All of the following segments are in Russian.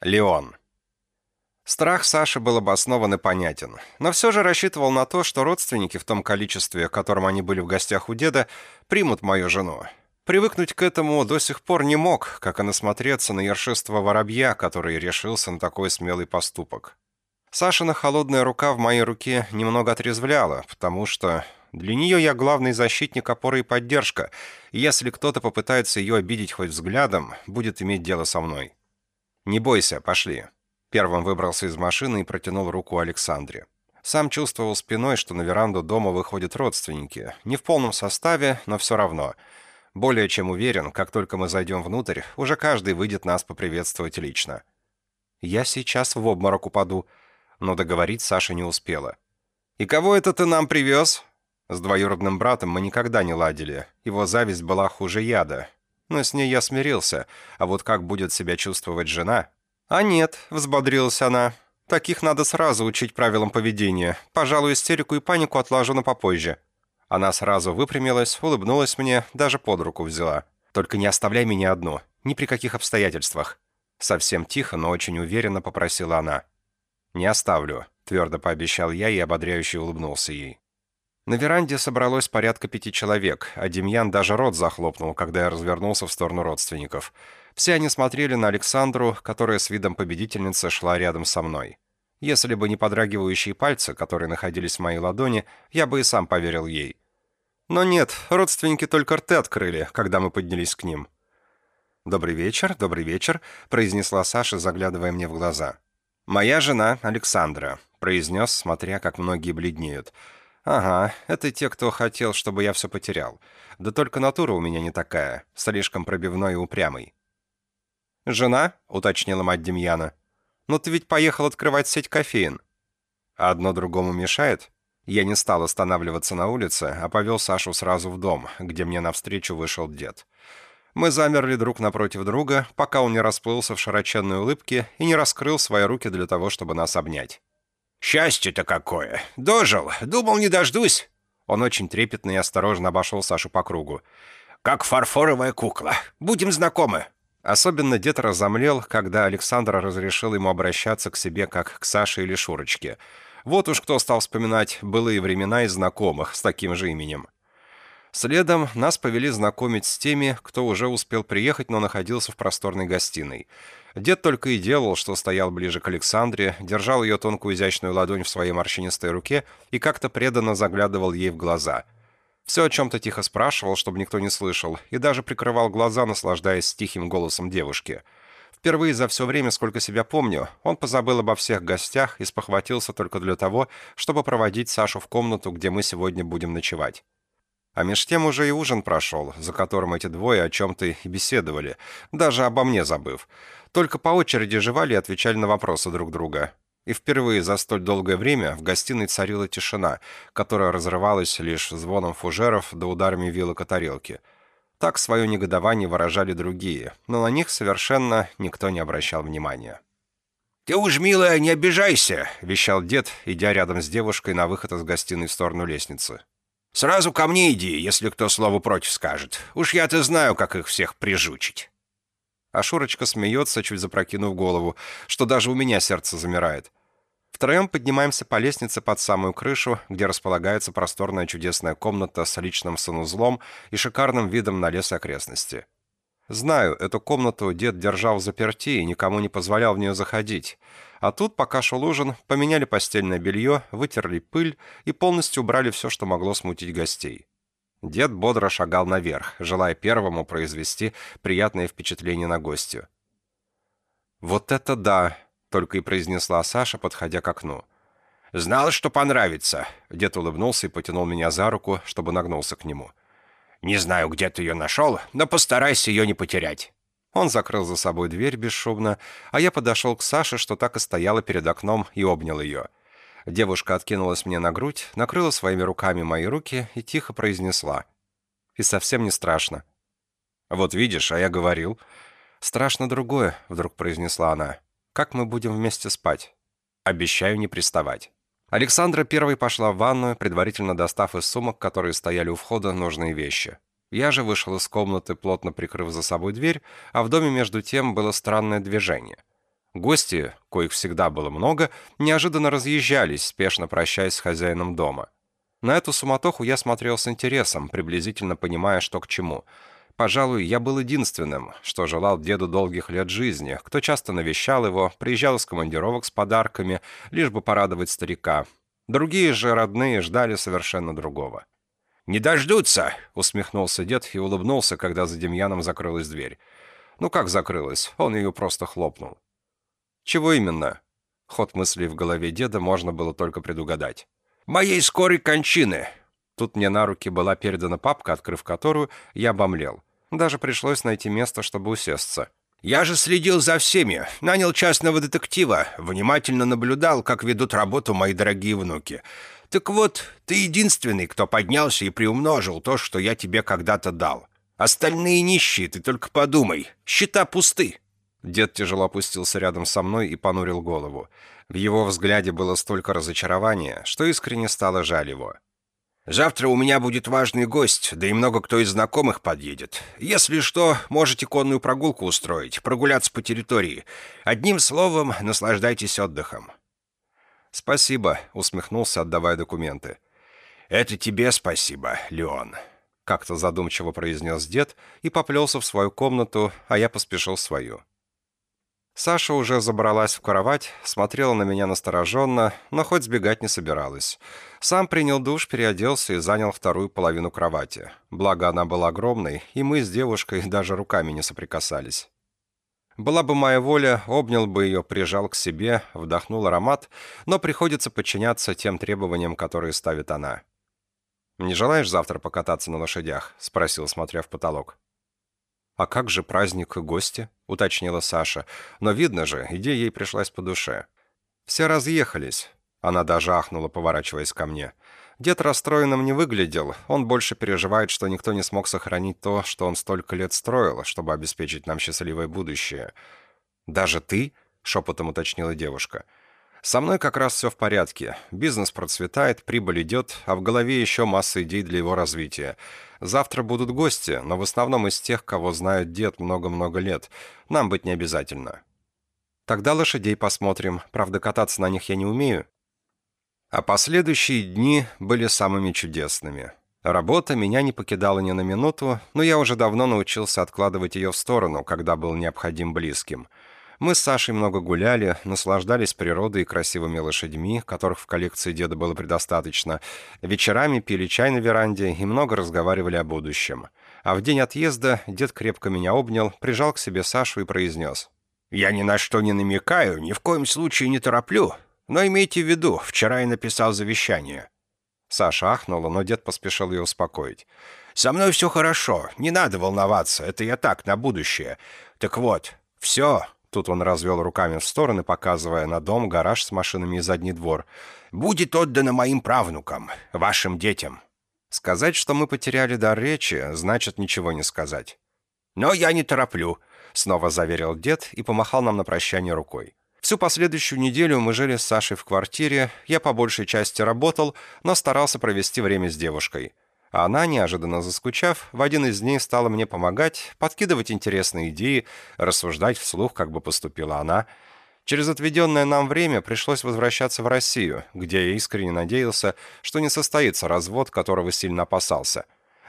Леон. Страх Саши был обоснован и понятен, но все же рассчитывал на то, что родственники в том количестве, которым они были в гостях у деда, примут мою жену. Привыкнуть к этому до сих пор не мог, как и насмотреться на ершество воробья, который решился на такой смелый поступок. Сашина холодная рука в моей руке немного отрезвляла, потому что для нее я главный защитник, опора и поддержка, и если кто-то попытается ее обидеть хоть взглядом, будет иметь дело со мной. «Не бойся, пошли». Первым выбрался из машины и протянул руку Александре. Сам чувствовал спиной, что на веранду дома выходят родственники. Не в полном составе, но все равно. Более чем уверен, как только мы зайдем внутрь, уже каждый выйдет нас поприветствовать лично. «Я сейчас в обморок упаду», но договорить Саша не успела. «И кого это ты нам привез?» С двоюродным братом мы никогда не ладили. Его зависть была хуже яда. Но с ней я смирился. А вот как будет себя чувствовать жена? «А нет», — взбодрилась она. «Таких надо сразу учить правилам поведения. Пожалуй, истерику и панику отложу на попозже». Она сразу выпрямилась, улыбнулась мне, даже под руку взяла. «Только не оставляй меня одну. Ни при каких обстоятельствах». Совсем тихо, но очень уверенно попросила она. «Не оставлю», — твердо пообещал я и ободряюще улыбнулся ей. На веранде собралось порядка пяти человек, а Демьян даже рот захлопнул, когда я развернулся в сторону родственников. Все они смотрели на Александру, которая с видом победительницы шла рядом со мной. Если бы не подрагивающие пальцы, которые находились в моей ладони, я бы и сам поверил ей. Но нет, родственники только рты открыли, когда мы поднялись к ним. «Добрый вечер, добрый вечер», — произнесла Саша, заглядывая мне в глаза. «Моя жена Александра», — произнес, смотря, как многие бледнеют. «Ага, это те, кто хотел, чтобы я все потерял. Да только натура у меня не такая, слишком пробивной и упрямый». «Жена?» — уточнила мать Демьяна. «Ну ты ведь поехал открывать сеть кофеин». «Одно другому мешает?» Я не стал останавливаться на улице, а повел Сашу сразу в дом, где мне навстречу вышел дед. Мы замерли друг напротив друга, пока он не расплылся в широченной улыбке и не раскрыл свои руки для того, чтобы нас обнять. «Счастье-то какое! Дожил! Думал, не дождусь!» Он очень трепетно и осторожно обошел Сашу по кругу. «Как фарфоровая кукла! Будем знакомы!» Особенно дед разомлел, когда Александр разрешил ему обращаться к себе как к Саше или Шурочке. Вот уж кто стал вспоминать былые времена и знакомых с таким же именем. Следом нас повели знакомить с теми, кто уже успел приехать, но находился в просторной гостиной. Дед только и делал, что стоял ближе к Александре, держал ее тонкую изящную ладонь в своей морщинистой руке и как-то преданно заглядывал ей в глаза. Все о чем-то тихо спрашивал, чтобы никто не слышал, и даже прикрывал глаза, наслаждаясь тихим голосом девушки. Впервые за все время, сколько себя помню, он позабыл обо всех гостях и спохватился только для того, чтобы проводить Сашу в комнату, где мы сегодня будем ночевать. А меж тем уже и ужин прошел, за которым эти двое о чем-то и беседовали, даже обо мне забыв. Только по очереди жевали и отвечали на вопросы друг друга. И впервые за столь долгое время в гостиной царила тишина, которая разрывалась лишь звоном фужеров да ударами вилок о тарелки. Так свое негодование выражали другие, но на них совершенно никто не обращал внимания. «Ты уж, милая, не обижайся!» — вещал дед, идя рядом с девушкой на выход из гостиной в сторону лестницы. Сразу ко мне иди, если кто слово против скажет. Уж я-то знаю, как их всех прижучить». А Шурочка смеется, чуть запрокинув голову, что даже у меня сердце замирает. Втроем поднимаемся по лестнице под самую крышу, где располагается просторная чудесная комната с личным санузлом и шикарным видом на лес окрестности. Знаю, эту комнату дед держал заперти и никому не позволял в нее заходить. А тут, пока шел ужин, поменяли постельное белье, вытерли пыль и полностью убрали все, что могло смутить гостей. Дед бодро шагал наверх, желая первому произвести приятное впечатление на гостю. «Вот это да!» — только и произнесла Саша, подходя к окну. «Знал, что понравится!» Дед улыбнулся и потянул меня за руку, чтобы нагнулся к нему. Не знаю, где ты ее нашел, но постарайся ее не потерять». Он закрыл за собой дверь бесшумно, а я подошел к Саше, что так и стояла перед окном, и обнял ее. Девушка откинулась мне на грудь, накрыла своими руками мои руки и тихо произнесла. «И совсем не страшно». «Вот видишь, а я говорил». «Страшно другое», — вдруг произнесла она. «Как мы будем вместе спать?» «Обещаю не приставать». Александра первой пошла в ванную, предварительно достав из сумок, которые стояли у входа, нужные вещи. Я же вышел из комнаты, плотно прикрыв за собой дверь, а в доме между тем было странное движение. Гости, коих всегда было много, неожиданно разъезжались, спешно прощаясь с хозяином дома. На эту суматоху я смотрел с интересом, приблизительно понимая, что к чему. Пожалуй, я был единственным, что желал деду долгих лет жизни, кто часто навещал его, приезжал из командировок с подарками, лишь бы порадовать старика. Другие же родные ждали совершенно другого. «Не дождутся!» — усмехнулся дед и улыбнулся, когда за Демьяном закрылась дверь. Ну как закрылась? Он ее просто хлопнул. Чего именно? Ход мыслей в голове деда можно было только предугадать. «Моей скорой кончины!» Тут мне на руки была передана папка, открыв которую, я обомлел. Даже пришлось найти место, чтобы усесться. «Я же следил за всеми, нанял частного детектива, внимательно наблюдал, как ведут работу мои дорогие внуки. Так вот, ты единственный, кто поднялся и приумножил то, что я тебе когда-то дал. Остальные нищие, ты только подумай, счета пусты». Дед тяжело опустился рядом со мной и понурил голову. В его взгляде было столько разочарования, что искренне стало жаль его. «Завтра у меня будет важный гость, да и много кто из знакомых подъедет. Если что, можете конную прогулку устроить, прогуляться по территории. Одним словом, наслаждайтесь отдыхом». «Спасибо», — усмехнулся, отдавая документы. «Это тебе спасибо, Леон», — как-то задумчиво произнес дед и поплелся в свою комнату, а я поспешил в свою. Саша уже забралась в кровать, смотрела на меня настороженно, но хоть сбегать не собиралась. Сам принял душ, переоделся и занял вторую половину кровати. Благо, она была огромной, и мы с девушкой даже руками не соприкасались. Была бы моя воля, обнял бы ее, прижал к себе, вдохнул аромат, но приходится подчиняться тем требованиям, которые ставит она. «Не желаешь завтра покататься на лошадях?» — спросил, смотря в потолок. «А как же праздник и гости?» — уточнила Саша. Но видно же, идея ей пришлась по душе. «Все разъехались». Она даже ахнула, поворачиваясь ко мне. Дед расстроенным не выглядел. Он больше переживает, что никто не смог сохранить то, что он столько лет строил, чтобы обеспечить нам счастливое будущее. «Даже ты?» — шепотом уточнила девушка. «Со мной как раз все в порядке. Бизнес процветает, прибыль идет, а в голове еще масса идей для его развития. Завтра будут гости, но в основном из тех, кого знает дед много-много лет. Нам быть не обязательно. Тогда лошадей посмотрим. Правда, кататься на них я не умею. А последующие дни были самыми чудесными. Работа меня не покидала ни на минуту, но я уже давно научился откладывать ее в сторону, когда был необходим близким – мы с Сашей много гуляли, наслаждались природой и красивыми лошадьми, которых в коллекции деда было предостаточно. Вечерами пили чай на веранде и много разговаривали о будущем. А в день отъезда дед крепко меня обнял, прижал к себе Сашу и произнес. «Я ни на что не намекаю, ни в коем случае не тороплю. Но имейте в виду, вчера я написал завещание». Саша ахнула, но дед поспешил ее успокоить. «Со мной все хорошо, не надо волноваться, это я так, на будущее. Так вот, все, Тут он развел руками в стороны, показывая на дом, гараж с машинами и задний двор. «Будет отдано моим правнукам, вашим детям». Сказать, что мы потеряли дар речи, значит ничего не сказать. «Но я не тороплю», — снова заверил дед и помахал нам на прощание рукой. Всю последующую неделю мы жили с Сашей в квартире, я по большей части работал, но старался провести время с девушкой — а она, неожиданно заскучав, в один из дней стала мне помогать, подкидывать интересные идеи, рассуждать вслух, как бы поступила она. Через отведенное нам время пришлось возвращаться в Россию, где я искренне надеялся, что не состоится развод, которого сильно опасался.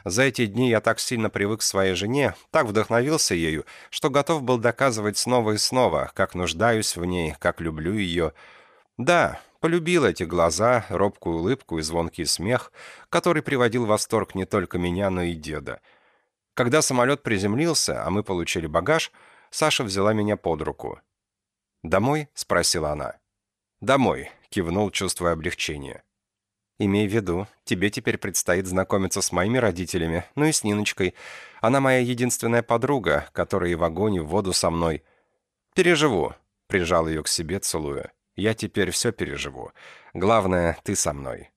За эти дни я так сильно привык к своей жене, так вдохновился ею, что готов был доказывать снова и снова, как нуждаюсь в ней, как люблю ее. Да, Полюбил эти глаза, робкую улыбку и звонкий смех, который приводил в восторг не только меня, но и деда. Когда самолет приземлился, а мы получили багаж, Саша взяла меня под руку. «Домой?» — спросила она. «Домой», — кивнул, чувствуя облегчение. «Имей в виду, тебе теперь предстоит знакомиться с моими родителями, ну и с Ниночкой. Она моя единственная подруга, которая и в огонь, и в воду со мной. Переживу», — прижал ее к себе, целуя. Я теперь все переживу. Главное, ты со мной».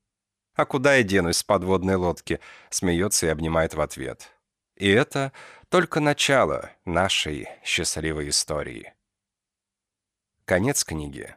«А куда я денусь с подводной лодки?» Смеется и обнимает в ответ. И это только начало нашей счастливой истории. Конец книги.